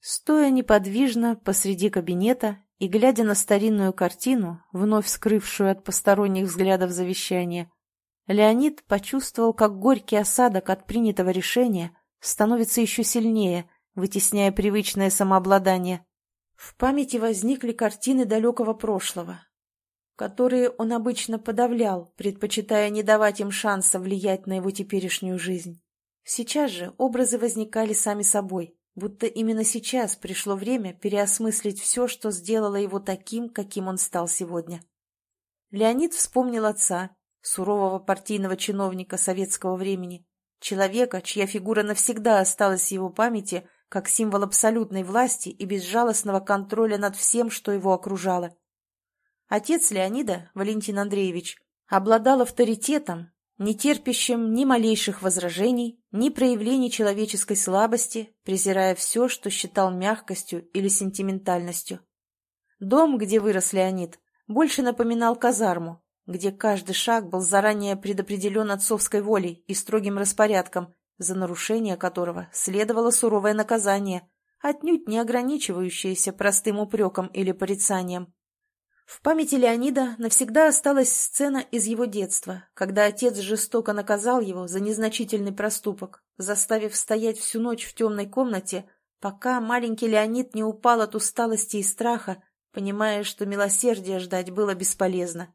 Стоя неподвижно посреди кабинета и глядя на старинную картину, вновь скрывшую от посторонних взглядов завещание, Леонид почувствовал, как горький осадок от принятого решения становится еще сильнее, вытесняя привычное самообладание. В памяти возникли картины далекого прошлого, которые он обычно подавлял, предпочитая не давать им шанса влиять на его теперешнюю жизнь. Сейчас же образы возникали сами собой, будто именно сейчас пришло время переосмыслить все, что сделало его таким, каким он стал сегодня. Леонид вспомнил отца, сурового партийного чиновника советского времени, человека, чья фигура навсегда осталась в его памяти как символ абсолютной власти и безжалостного контроля над всем, что его окружало. Отец Леонида, Валентин Андреевич, обладал авторитетом, не терпящим ни малейших возражений, ни проявлений человеческой слабости, презирая все, что считал мягкостью или сентиментальностью. Дом, где вырос Леонид, больше напоминал казарму, где каждый шаг был заранее предопределен отцовской волей и строгим распорядком, за нарушение которого следовало суровое наказание, отнюдь не ограничивающееся простым упреком или порицанием. В памяти Леонида навсегда осталась сцена из его детства, когда отец жестоко наказал его за незначительный проступок, заставив стоять всю ночь в темной комнате, пока маленький Леонид не упал от усталости и страха, понимая, что милосердия ждать было бесполезно.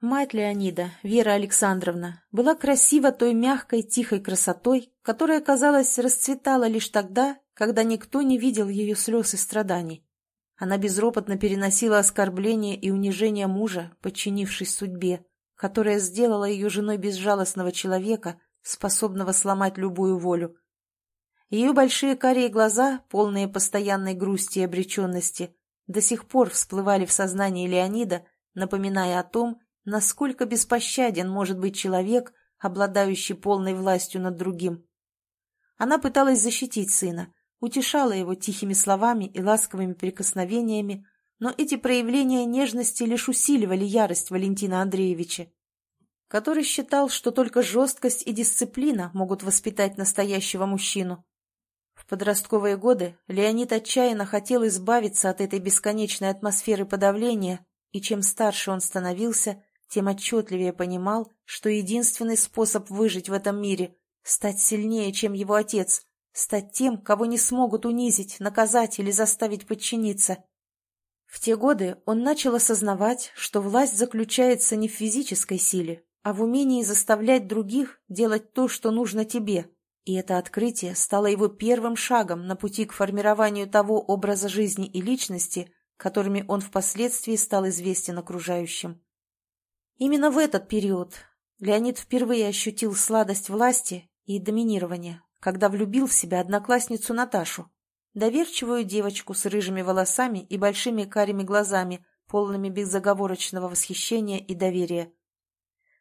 Мать Леонида, Вера Александровна, была красива той мягкой, тихой красотой, которая, казалось, расцветала лишь тогда, когда никто не видел ее слез и страданий. Она безропотно переносила оскорбления и унижение мужа, подчинившись судьбе, которая сделала ее женой безжалостного человека, способного сломать любую волю. Ее большие карие глаза, полные постоянной грусти и обреченности, до сих пор всплывали в сознании Леонида, напоминая о том, насколько беспощаден может быть человек, обладающий полной властью над другим. Она пыталась защитить сына, утешала его тихими словами и ласковыми прикосновениями, но эти проявления нежности лишь усиливали ярость Валентина Андреевича, который считал, что только жесткость и дисциплина могут воспитать настоящего мужчину. В подростковые годы Леонид отчаянно хотел избавиться от этой бесконечной атмосферы подавления, и чем старше он становился, тем отчетливее понимал, что единственный способ выжить в этом мире – стать сильнее, чем его отец, стать тем, кого не смогут унизить, наказать или заставить подчиниться. В те годы он начал осознавать, что власть заключается не в физической силе, а в умении заставлять других делать то, что нужно тебе, и это открытие стало его первым шагом на пути к формированию того образа жизни и личности, которыми он впоследствии стал известен окружающим. Именно в этот период Леонид впервые ощутил сладость власти и доминирования, когда влюбил в себя одноклассницу Наташу, доверчивую девочку с рыжими волосами и большими карими глазами, полными безоговорочного восхищения и доверия.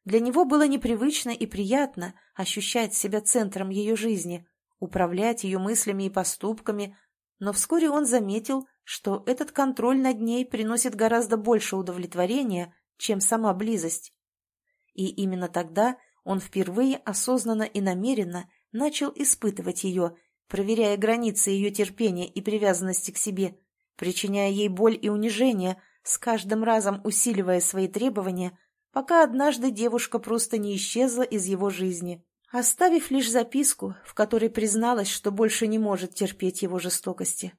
Для него было непривычно и приятно ощущать себя центром ее жизни, управлять ее мыслями и поступками, но вскоре он заметил, что этот контроль над ней приносит гораздо больше удовлетворения, чем сама близость. И именно тогда он впервые осознанно и намеренно начал испытывать ее, проверяя границы ее терпения и привязанности к себе, причиняя ей боль и унижение, с каждым разом усиливая свои требования, пока однажды девушка просто не исчезла из его жизни, оставив лишь записку, в которой призналась, что больше не может терпеть его жестокости.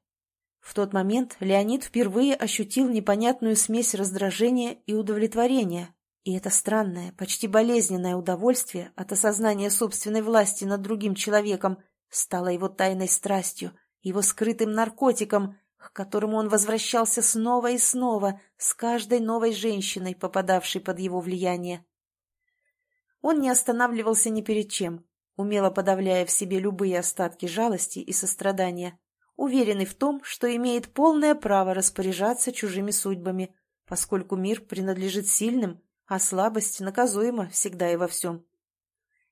В тот момент Леонид впервые ощутил непонятную смесь раздражения и удовлетворения, и это странное, почти болезненное удовольствие от осознания собственной власти над другим человеком стало его тайной страстью, его скрытым наркотиком, к которому он возвращался снова и снова с каждой новой женщиной, попадавшей под его влияние. Он не останавливался ни перед чем, умело подавляя в себе любые остатки жалости и сострадания, уверенный в том, что имеет полное право распоряжаться чужими судьбами, поскольку мир принадлежит сильным, а слабость наказуема всегда и во всем.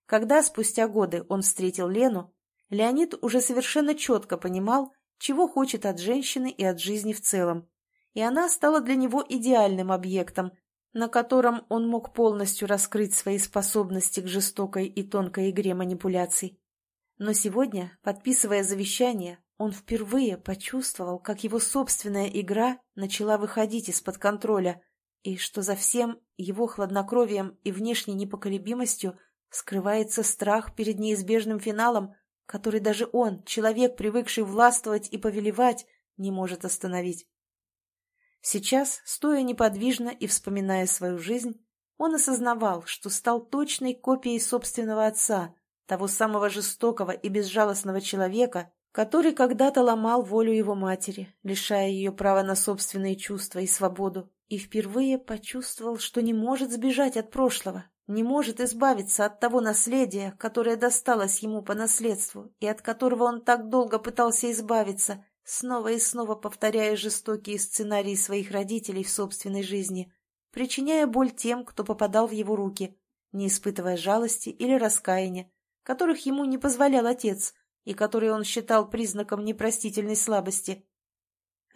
Когда спустя годы он встретил Лену, Леонид уже совершенно четко понимал, чего хочет от женщины и от жизни в целом, и она стала для него идеальным объектом, на котором он мог полностью раскрыть свои способности к жестокой и тонкой игре манипуляций. Но сегодня, подписывая завещание, Он впервые почувствовал, как его собственная игра начала выходить из-под контроля, и что за всем его хладнокровием и внешней непоколебимостью скрывается страх перед неизбежным финалом, который даже он, человек, привыкший властвовать и повелевать, не может остановить. Сейчас, стоя неподвижно и вспоминая свою жизнь, он осознавал, что стал точной копией собственного отца, того самого жестокого и безжалостного человека, который когда-то ломал волю его матери, лишая ее права на собственные чувства и свободу, и впервые почувствовал, что не может сбежать от прошлого, не может избавиться от того наследия, которое досталось ему по наследству и от которого он так долго пытался избавиться, снова и снова повторяя жестокие сценарии своих родителей в собственной жизни, причиняя боль тем, кто попадал в его руки, не испытывая жалости или раскаяния, которых ему не позволял отец и которые он считал признаком непростительной слабости.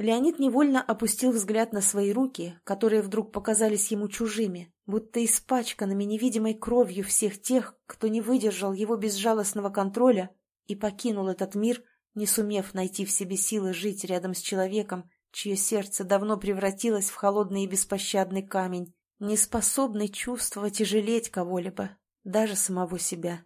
Леонид невольно опустил взгляд на свои руки, которые вдруг показались ему чужими, будто испачканными невидимой кровью всех тех, кто не выдержал его безжалостного контроля и покинул этот мир, не сумев найти в себе силы жить рядом с человеком, чье сердце давно превратилось в холодный и беспощадный камень, не способный чувствовать и жалеть кого-либо, даже самого себя.